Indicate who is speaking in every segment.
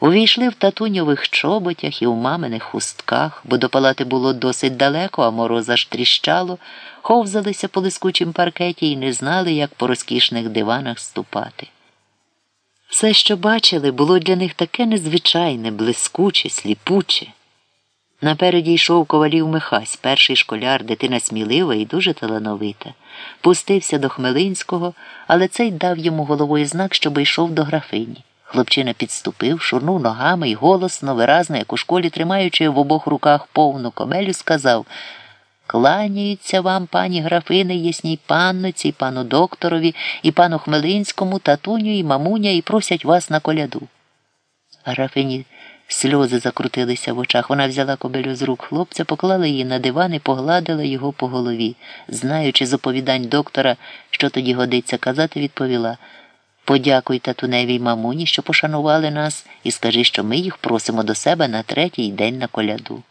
Speaker 1: Увійшли в татуньових чоботях і в маминих хустках, бо до палати було досить далеко, а мороз аж тріщало, ховзалися по лискучім паркеті і не знали, як по розкішних диванах ступати. Все, що бачили, було для них таке незвичайне, блискуче, сліпуче. Напереді йшов ковалів Михась, перший школяр, дитина смілива і дуже талановита. Пустився до Хмелинського, але цей дав йому головою знак, щоб йшов до графині. Хлопчина підступив, шурнув ногами і голосно, виразно, як у школі, тримаючи в обох руках повну комелю, сказав Кланяються вам, пані графини, ясній панноці, пану докторові, і пану Хмелинському, татуню і мамуня, і просять вас на коляду. Графині сльози закрутилися в очах. Вона взяла кобелю з рук хлопця, поклала її на диван і погладила його по голові. Знаючи з оповідань доктора, що тоді годиться казати, відповіла Подякуй татуневій мамуні, що пошанували нас, і скажи, що ми їх просимо до себе на третій день на коляду.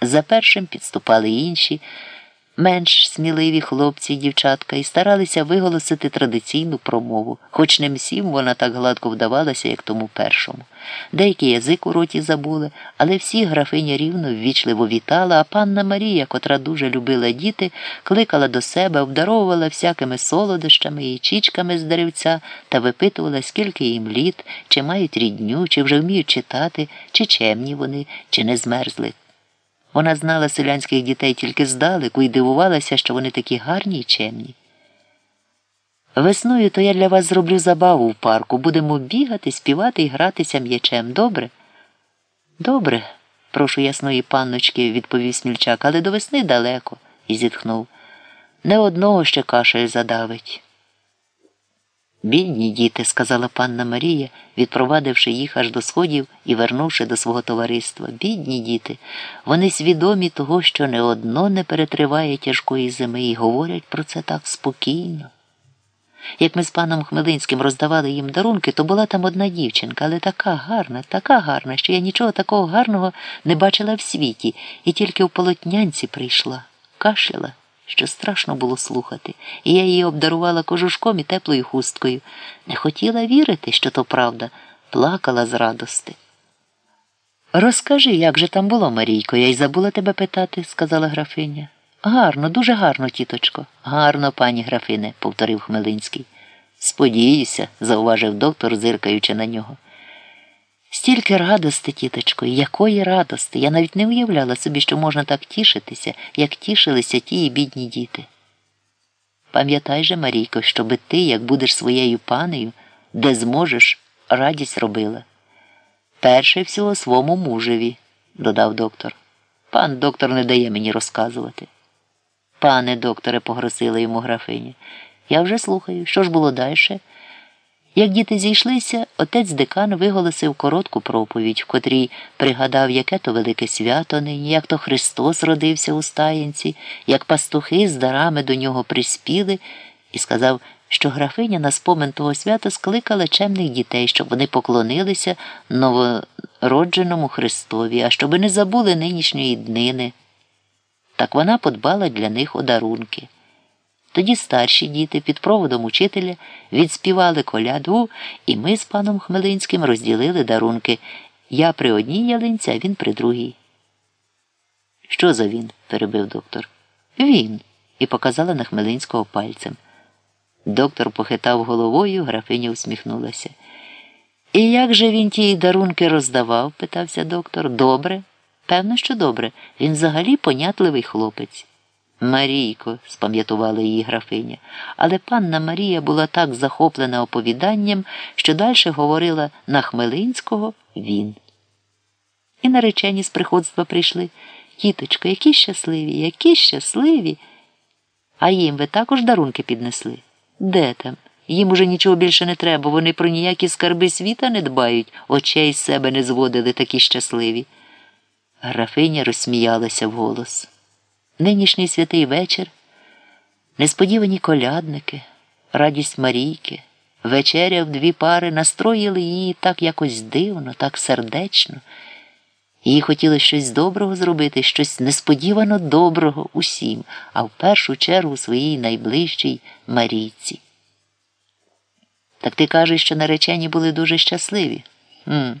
Speaker 1: За першим підступали інші, менш сміливі хлопці й дівчатка, і старалися виголосити традиційну промову, хоч не всім вона так гладко вдавалася, як тому першому. Деякі язик у роті забули, але всі графиня рівно ввічливо вітала, а панна Марія, котра дуже любила діти, кликала до себе, обдаровувала всякими солодощами і чічками з деревця та випитувала, скільки їм літ, чи мають рідню, чи вже вміють читати, чи чемні вони, чи не змерзли. Вона знала селянських дітей тільки здалеку і дивувалася, що вони такі гарні й чемні. Весною то я для вас зроблю забаву в парку. Будемо бігати, співати і гратися м'ячем. Добре? Добре, прошу ясної панночки, відповів смільчак, але до весни далеко, і зітхнув. Не одного ще кашель задавить. Бідні діти, сказала панна Марія, відпровадивши їх аж до сходів і вернувши до свого товариства. Бідні діти, вони свідомі того, що не одно не перетриває тяжкої зими, і говорять про це так спокійно. Як ми з паном Хмелинським роздавали їм дарунки, то була там одна дівчинка, але така гарна, така гарна, що я нічого такого гарного не бачила в світі і тільки в полотнянці прийшла, кашляла що страшно було слухати, і я її обдарувала кожушком і теплою хусткою. Не хотіла вірити, що то правда, плакала з радости. Розкажи, як же там було, Марійко, я й забула тебе питати, сказала графиня. Гарно, дуже гарно, тіточко. Гарно, пані графине, повторив Хмелинський. Сподіюся, зауважив доктор, зиркаючи на нього. Стільки радости, тіточко, якої радости. Я навіть не уявляла собі, що можна так тішитися, як тішилися ті бідні діти. Пам'ятай же, Марійко, щоби ти, як будеш своєю панею, де зможеш, радість робила. Перше всього свому мужеві, додав доктор. Пан доктор не дає мені розказувати. Пане докторе, погрозила йому графиня, я вже слухаю, що ж було далі? Як діти зійшлися, отець декан виголосив коротку проповідь, в котрій пригадав, яке то велике свято нині, як то Христос родився у стаєнці, як пастухи з дарами до нього приспіли, і сказав, що графиня на спомин того свята скликала чемних дітей, щоб вони поклонилися новородженому Христові, а щоб не забули нинішньої днини. Так вона подбала для них одарунки. Тоді старші діти під проводом учителя відспівали коляду, і ми з паном Хмелинським розділили дарунки. Я при одній ялинці, а він при другій. Що за він? перебив доктор. Він. і показала на Хмелинського пальцем. Доктор похитав головою, графиня усміхнулася. І як же він ті дарунки роздавав? питався доктор. Добре. Певно, що добре. Він взагалі понятливий хлопець. Марійко, спам'ятувала її графиня, але панна Марія була так захоплена оповіданням, що далі говорила на Хмелинського він. І наречені з приходства прийшли. Тіточко, які щасливі, які щасливі. А їм ви також дарунки піднесли? Де там? Їм уже нічого більше не треба, вони про ніякі скарби світа не дбають, очей з себе не зводили такі щасливі. Графиня розсміялася вголос. Нинішній святий вечір, несподівані колядники, радість Марійки, вечеря в дві пари настроїли її так якось дивно, так сердечно. Їй хотілося щось доброго зробити, щось несподівано доброго усім, а в першу чергу своїй найближчій Марійці. Так ти кажеш, що наречені були дуже щасливі. М.